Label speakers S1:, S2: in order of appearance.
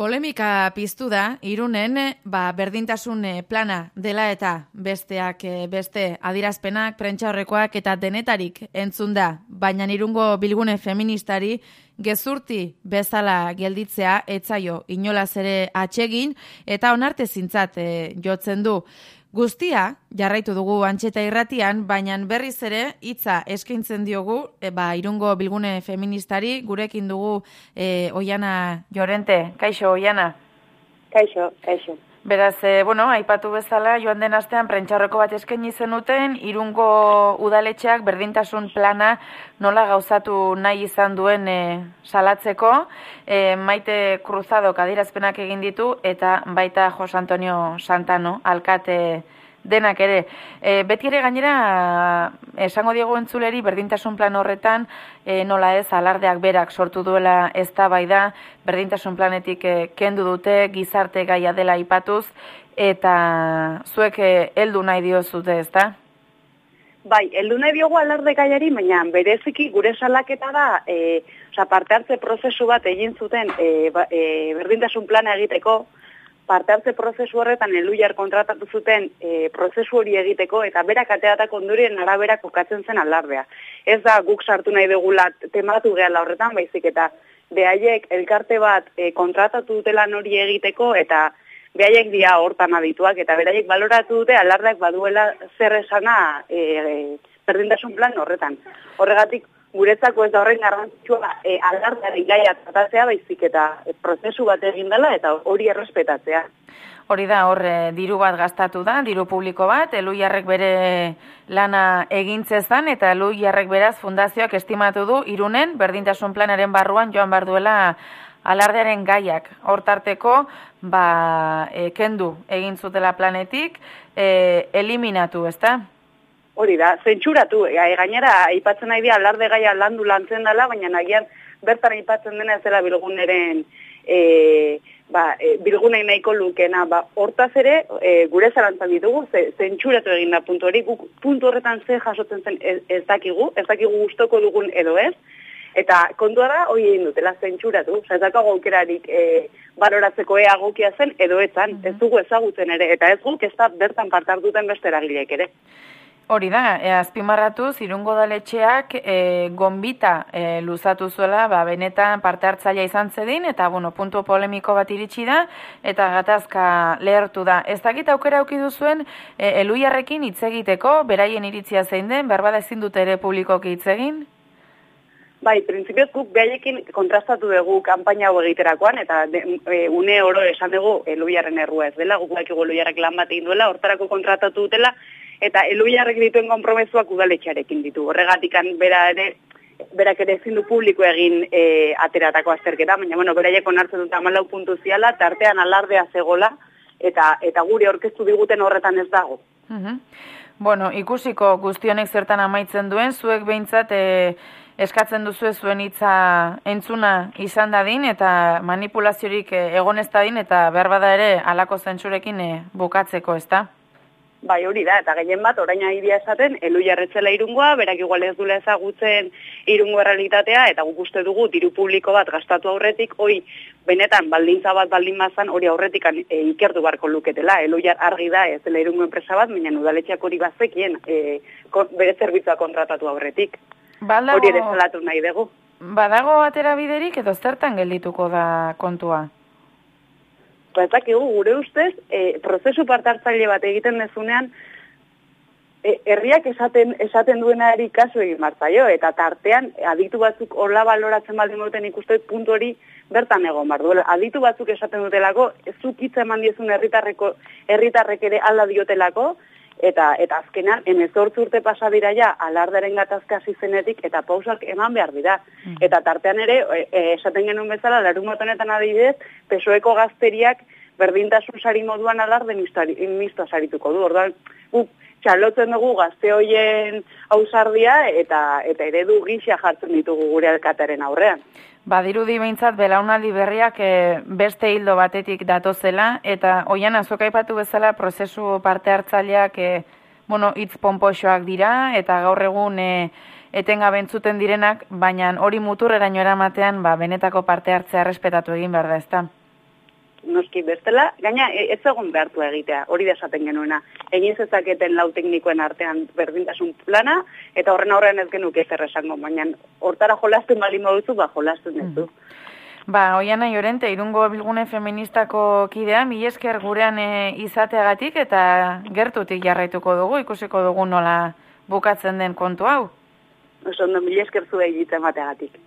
S1: Polemika piztu da, irunen, ba, berdintasun eh, plana dela eta besteak eh, beste adirazpenak, prentsa horrekoak eta denetarik entzun da, baina irungo bilgune feministari gezurti bezala gelditzea etzaio inolaz ere atsegin eta onarte zintzat eh, jotzen du. Guztia, jarraitu dugu antxeta irratian, baina berriz ere hitza eskaintzen diogu, e, ba, irungo bilgune feministari, gurekin dugu e, Oiana Jorente. Kaixo, Oiana?
S2: Kaixo, kaixo.
S1: Beraz, e, bueno, aipatu bezala, joan den astean prentxarroko bat eskaini zenuten, irungo udaletxeak berdintasun plana nola gauzatu nahi izan duen e, salatzeko, e, maite kruzado kadirazpenak egin ditu, eta baita Jos Antonio Santano, alkate denak ere. E, beti ere gainera, esango diego entzuleri, berdintasun plan horretan, e, nola ez, alardeak berak sortu duela ez da bai da, berdintasun planetik e, kendu dute, gizarte gaia dela ipatuz, eta zuek e, heldu nahi diozute ez da?
S2: Bai, heldu nahi diogu alarde gaiari, baina bereziki gure salaketa da, e, oza, parte hartze prozesu bat egin zuten e, ba, e, berdintasun plana egiteko, parte hartze prozesu horretan eluiar kontratatu zuten e, prozesu hori egiteko eta berak ateatak ondurien arabera kokatzen zen alardea. Ez da guk sartu nahi dugula tematu gehala horretan, baizik eta behaiek elkarte bat e, kontratatu dutela hori egiteko eta behaiek dia hortan adituak eta beraiek baloratu dute alardeak baduela zer esana e, e, perdintasun plan horretan. Horregatik guretzako ez da horren garrantzitsua e, alardaren gaia tratatzea baizik eta e, prozesu bat egin dela eta hori errespetatzea.
S1: Hori da, hor, e, diru bat gastatu da, diru publiko bat, elu jarrek bere lana egintzezan, eta elu jarrek beraz fundazioak estimatu du, irunen, berdintasun planaren barruan joan barduela alardearen gaiak. Hortarteko, ba, e, kendu egin zutela planetik, e, eliminatu, ezta?
S2: Hori da, zentsuratu, e, gainera, aipatzen nahi dira, alarde gaia landu lantzen dela, baina nagian bertan aipatzen dena ez dela bilguneren, e, ba, e, bilgunei nahiko lukena, ba, hortaz ere, e, gure zarantzan ditugu, ze, zentsuratu egin da puntu hori, guk puntu horretan ze jasotzen zen ez, ez dakigu, ez dakigu gustoko dugun edo ez, eta kontua da, hori egin dutela, zentsuratu, oza, ez dakago aukerarik e, baroratzeko ea gokia zen, edo etzan, ez dugu ezagutzen ere, eta ez guk ez da bertan partartuten beste eragilek ere.
S1: Hori da, e, azpimarratu zirungo daletxeak e, gombita e, luzatu zuela, ba, benetan parte hartzaile izan zedin, eta bueno, puntu polemiko bat iritsi da, eta gatazka lehertu da. Ez dakit aukera auki duzuen, e, eluiarrekin hitz egiteko, beraien iritzia zein den, berbada ezin dute ere publikoki hitz egin?
S2: Bai, prinsipioz guk behaiekin kontrastatu dugu kanpaina hau egiterakoan, eta de, e, une oro esan dugu eluiarren errua ez dela, guk bakigu eluiarrek lan bat egin duela, hortarako kontratatu dutela, eta eluiarrek dituen konpromezuak udaletxarekin ditu. Horregatikan bera ere, berak ere ezin du publiko egin e, ateratako azterketa, baina bueno, beraiek onartzen dut amalau puntu ziala, tartean alardea zegola, eta eta gure orkestu diguten horretan ez dago.
S1: Bueno, ikusiko guztionek zertan amaitzen duen, zuek behintzat e, eskatzen duzu zuen hitza entzuna izan dadin, eta manipulaziorik e, egon ez dadin, eta behar bada ere alako zentsurekin e, bukatzeko, ez da?
S2: Bai, hori da, eta gehien bat, orain ahiria esaten, elu jarretzela irungoa, berak igual ez dula ezagutzen irungo realitatea, eta guk uste dugu, diru publiko bat gastatu aurretik, hoi, benetan, baldintza bat baldin mazan, hori aurretik e, ikertu barko luketela, elu jar argi da, ez dela irungo enpresa bat, minan udaletxeak hori bazekien, e, bere zerbitzua kontratatu aurretik. Badago, hori ere salatu nahi dugu.
S1: Badago atera biderik, edo zertan geldituko da kontua?
S2: Batak egu, gure ustez, e, prozesu partartzaile bat egiten dezunean, e, herriak esaten, esaten duenari kasu egin martzaio, eta tartean, aditu batzuk horla baloratzen baldin duten ikuste puntu hori bertan egon bar duela. Aditu batzuk esaten dutelako, ez zukitza eman diezun herritarreko, herritarrek ere alda diotelako, eta eta azkenan 18 urte pasa dira ja alardaren gatazka hasi zenetik eta pausak eman behar dira. Mm. Eta tartean ere e, e, esaten genuen bezala larunbat honetan adibidez, pesoeko gazteriak berdintasun sari moduan alarde mistoa sarituko du. Orduan, guk txalotzen dugu gazte hoien ausardia eta eta eredu gisa jartzen ditugu gure alkataren aurrean.
S1: Badirudi behintzat belaunaldi berriak e, beste hildo batetik datozela, eta oian azok aipatu bezala prozesu parte hartzaileak e, bueno, itz pomposoak dira, eta gaur egun e, etenga bentzuten direnak, baina hori muturreraino eramatean ba, benetako parte hartzea respetatu egin behar da, ezta?
S2: Noski bestela, gaina e, ez egon behartu egitea, hori da esaten genuena. Egin zezaketen lau teknikoen artean berdintasun plana, eta horren aurrean ez genuke zer esango, baina hortara jolasten bali moduzu, ba jolasten duzu.
S1: Ba, oiana jorente, irungo bilgune feministako kidea, mi esker gurean e, izateagatik eta gertutik jarraituko dugu, ikusiko dugu nola bukatzen den kontu hau.
S2: Oso ondo, mila esker zuen egiten bateagatik.